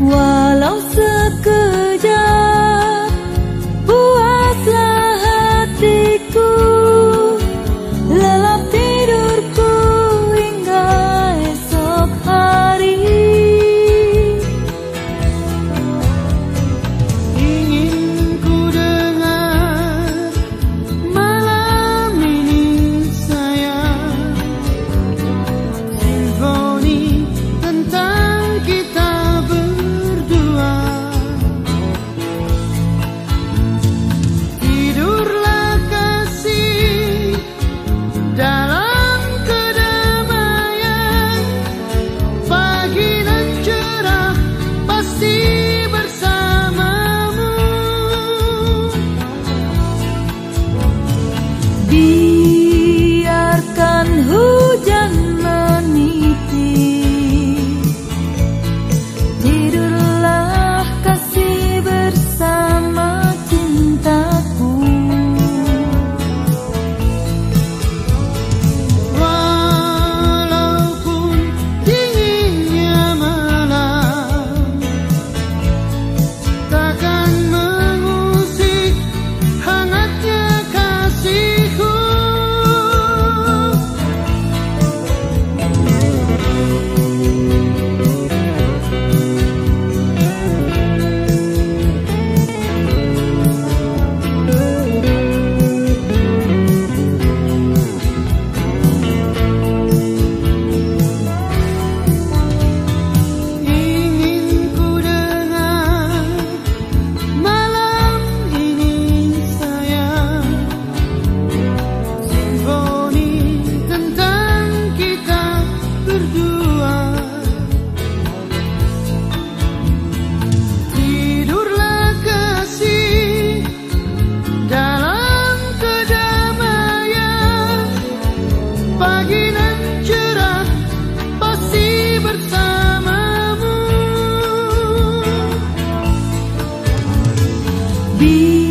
walau sekejap. Be